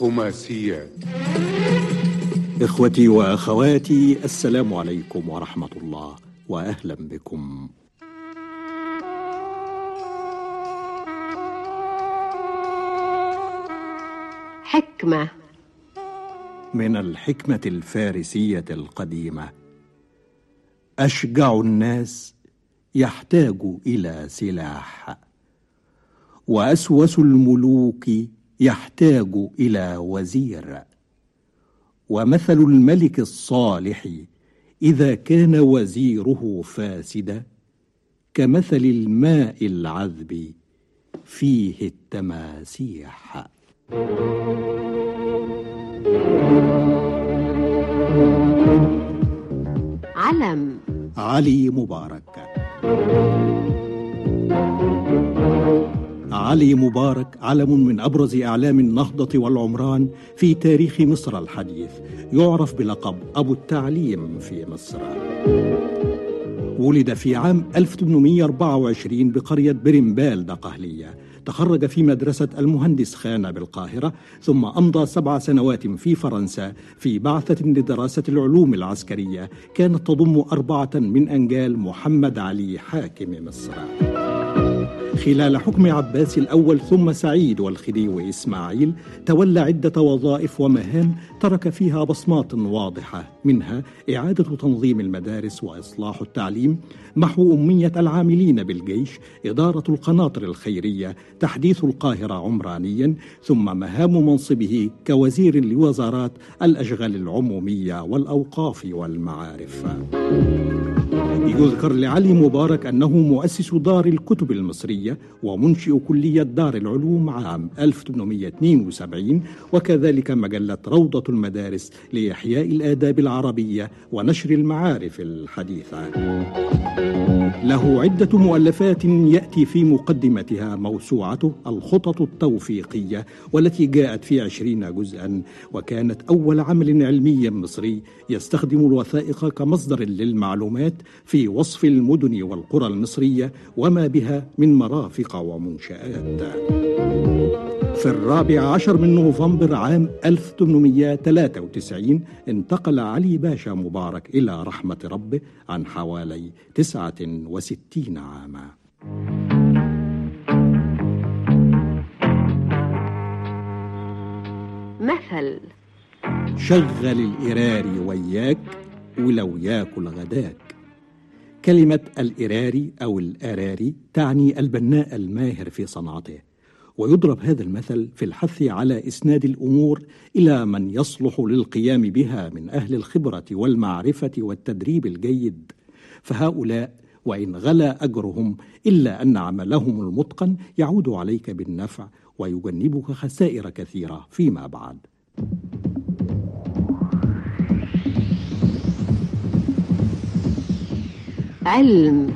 خماسيات إخوتي وأخواتي السلام عليكم ورحمة الله وأهلا بكم. حكمة. من الحكمة الفارسية القديمة. أشجع الناس يحتاج إلى سلاح. وأسوس الملوك يحتاج إلى وزير. ومثل الملك الصالح إذا كان وزيره فاسدا كمثل الماء العذب فيه التماسيح. علم. علي مبارك. علي مبارك علم من أبرز أعلام النهضة والعمران في تاريخ مصر الحديث يعرف بلقب أبو التعليم في مصر. ولد في عام 1824 بقرية برمبال دقهلية. تخرج في مدرسة المهندس خان بالقاهرة ثم أمضى سبع سنوات في فرنسا في بعثة لدراسة العلوم العسكرية. كانت تضم أربعة من أنجال محمد علي حاكم مصر. خلال حكم عباس الأول ثم سعيد والخديوي وإسماعيل تولى عدة وظائف ومهام ترك فيها بصمات واضحة منها إعادة تنظيم المدارس وإصلاح التعليم محو أمية العاملين بالجيش إدارة القناطر الخيرية تحديث القاهرة عمرانيا ثم مهام منصبه كوزير لوزارات الأشغال العمومية والأوقاف والمعارف. يذكر لعلي مبارك أنه مؤسس دار الكتب المصرية ومنشئ كلية دار العلوم عام 1872 وكذلك مجلة روضة المدارس لإحياء الآداب العربية ونشر المعارف الحديثة. له عدة مؤلفات يأتي في مقدمتها موسوعته الخطط التوفيقية والتي جاءت في عشرين جزءا وكانت أول عمل علمي مصري يستخدم الوثائق كمصدر للمعلومات في وصف المدن والقرى المصرية وما بها من مرافق ومنشآت. في الرابع عشر من نوفمبر عام 1893 انتقل علي باشا مبارك إلى رحمة ربه عن حوالي 69 عاما. مثل. شغل الإراري وياك ولو ياكل غداك. كلمة الإراري أو الأراري تعني البناء الماهر في صنعته ويضرب هذا المثل في الحث على إسناد الأمور إلى من يصلح للقيام بها من أهل الخبرة والمعرفة والتدريب الجيد. فهؤلاء وإن غلا أجرهم إلا أن عملهم المتقن يعود عليك بالنفع ويجنبك خسائر كثيرة فيما بعد. علم.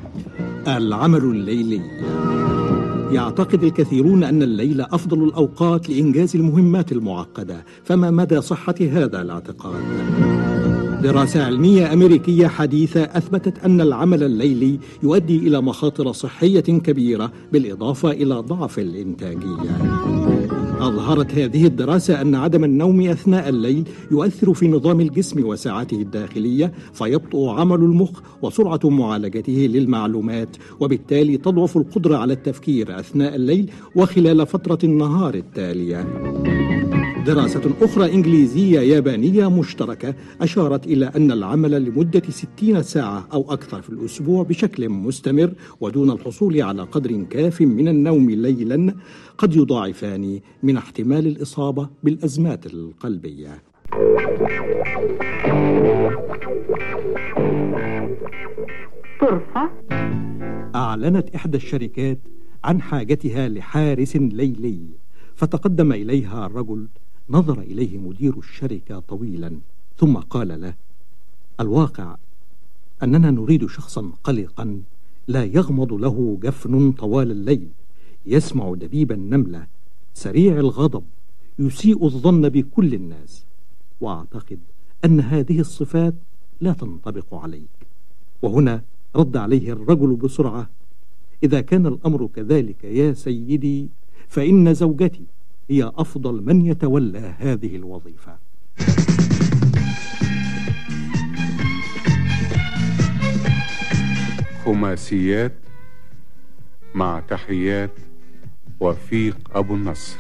العمل الليلي. يعتقد الكثيرون أن الليل أفضل الأوقات لإنجاز المهمات المعقدة فما مدى صحة هذا الاعتقاد؟ دراسة علمية أمريكية حديثة أثبتت أن العمل الليلي يؤدي إلى مخاطر صحية كبيرة بالإضافة إلى ضعف الإنتاجية. أظهرت هذه الدراسة أن عدم النوم أثناء الليل يؤثر في نظام الجسم وساعته الداخلية فيبطئ عمل المخ وسرعة معالجته للمعلومات وبالتالي تضعف القدرة على التفكير أثناء الليل وخلال فترة النهار التالية. دراسة أخرى إنجليزية يابانية مشتركة أشارت إلى أن العمل لمدة 60 ساعة أو أكثر في الأسبوع بشكل مستمر ودون الحصول على قدر كاف من النوم ليلا قد يضاعفان من احتمال الإصابة بالأزمات القلبية. طرفة أعلنت إحدى الشركات عن حاجتها لحارس ليلي فتقدم إليها الرجل نظر إليه مدير الشركة طويلا ثم قال له الواقع أننا نريد شخصا قلقا لا يغمض له جفن طوال الليل يسمع دبيب النملة سريع الغضب يسيء الظن بكل الناس وأعتقد أن هذه الصفات لا تنطبق عليك. وهنا رد عليه الرجل بسرعة إذا كان الأمر كذلك يا سيدي فإن زوجتي هي أفضل من يتولى هذه الوظيفة. خماسيات مع تحيات وفيق أبو النصر.